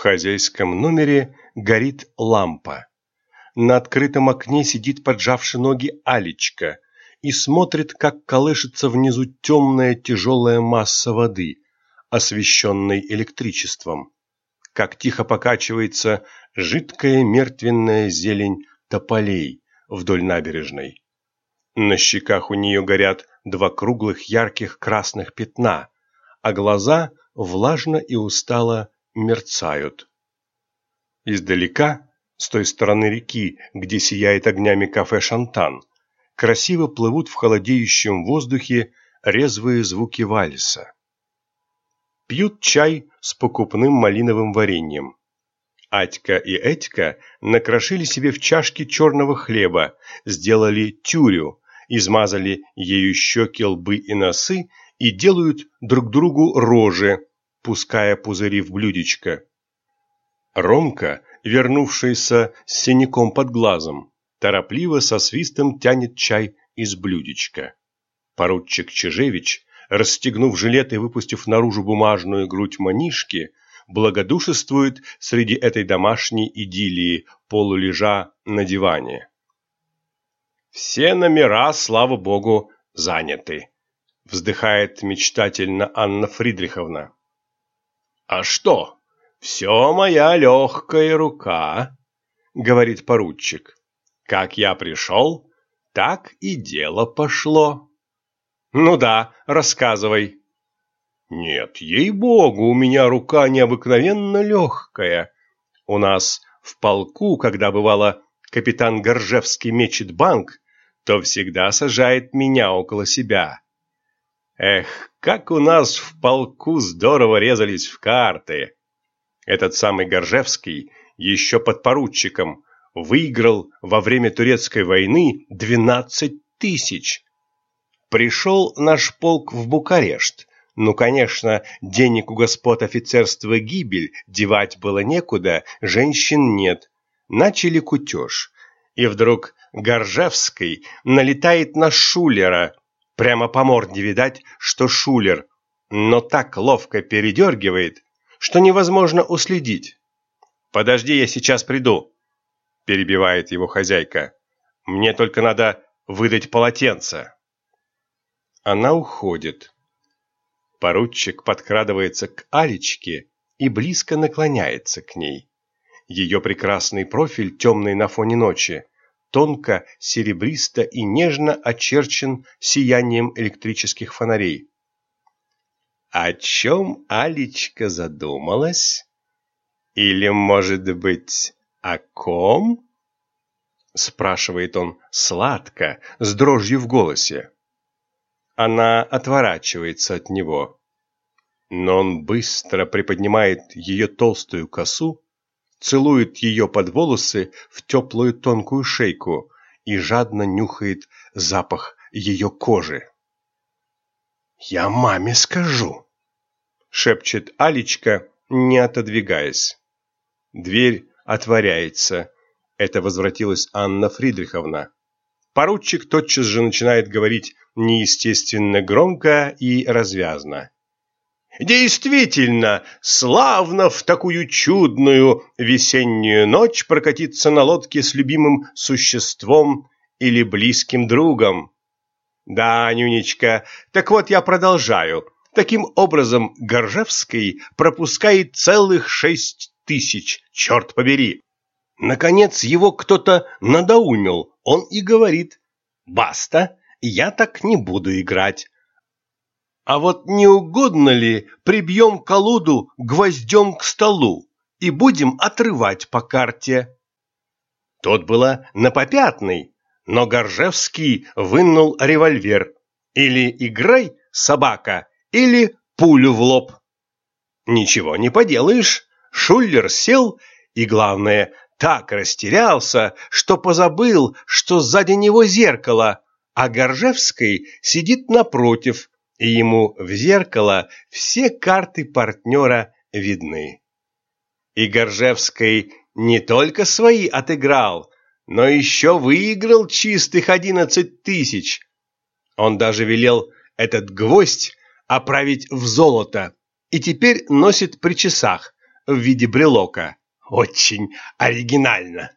хозяйском номере горит лампа. На открытом окне сидит, поджавши ноги, Алечка и смотрит, как колышется внизу темная тяжелая масса воды, освещенной электричеством, как тихо покачивается жидкая мертвенная зелень тополей вдоль набережной. На щеках у нее горят два круглых ярких красных пятна, а глаза влажно и устало мерцают. Издалека, с той стороны реки, где сияет огнями кафе «Шантан», красиво плывут в холодеющем воздухе резвые звуки вальса. Пьют чай с покупным малиновым вареньем. Атька и Этька накрошили себе в чашки черного хлеба, сделали тюрю, измазали ею щеки, лбы и носы и делают друг другу рожи, пуская пузыри в блюдечко. Ромка, вернувшийся с синяком под глазом, торопливо со свистом тянет чай из блюдечка. Поручик Чижевич, расстегнув жилет и выпустив наружу бумажную грудь манишки, благодушествует среди этой домашней идиллии, полулежа на диване. «Все номера, слава богу, заняты», — вздыхает мечтательно Анна Фридриховна. «А что? Все моя легкая рука», — говорит поручик. «Как я пришел, так и дело пошло». «Ну да, рассказывай». «Нет, ей-богу, у меня рука необыкновенно легкая. У нас в полку, когда бывало капитан Горжевский мечет банк, то всегда сажает меня около себя. Эх, как у нас в полку здорово резались в карты. Этот самый Горжевский, еще подпоручиком, выиграл во время турецкой войны 12 тысяч. Пришел наш полк в Букарешт. Ну, конечно, денег у господ офицерства гибель, девать было некуда, женщин нет. Начали кутеж. И вдруг Горжевский налетает на Шулера, Прямо по морде видать, что шулер, но так ловко передергивает, что невозможно уследить. «Подожди, я сейчас приду», – перебивает его хозяйка. «Мне только надо выдать полотенце». Она уходит. Поручик подкрадывается к Алечке и близко наклоняется к ней. Ее прекрасный профиль, темный на фоне ночи, тонко, серебристо и нежно очерчен сиянием электрических фонарей. О чем Алечка задумалась? Или, может быть, о ком? Спрашивает он сладко, с дрожью в голосе. Она отворачивается от него. Но он быстро приподнимает ее толстую косу целует ее под волосы в теплую тонкую шейку и жадно нюхает запах ее кожи. «Я маме скажу», — шепчет Алечка, не отодвигаясь. Дверь отворяется. Это возвратилась Анна Фридриховна. Поручик тотчас же начинает говорить неестественно громко и развязно. Действительно, славно в такую чудную весеннюю ночь прокатиться на лодке с любимым существом или близким другом. Да, Нюнечка, так вот я продолжаю. Таким образом, Горжевский пропускает целых шесть тысяч, черт побери. Наконец его кто-то надоумил, он и говорит, «Баста, я так не буду играть. А вот не угодно ли прибьем колоду гвоздем к столу и будем отрывать по карте? Тот было на попятный, но Горжевский вынул револьвер. Или играй, собака, или пулю в лоб. Ничего не поделаешь. Шуллер сел и, главное, так растерялся, что позабыл, что сзади него зеркало, а Горжевский сидит напротив, и ему в зеркало все карты партнера видны. И Горжевский не только свои отыграл, но еще выиграл чистых одиннадцать тысяч. Он даже велел этот гвоздь оправить в золото и теперь носит при часах, в виде брелока. Очень оригинально.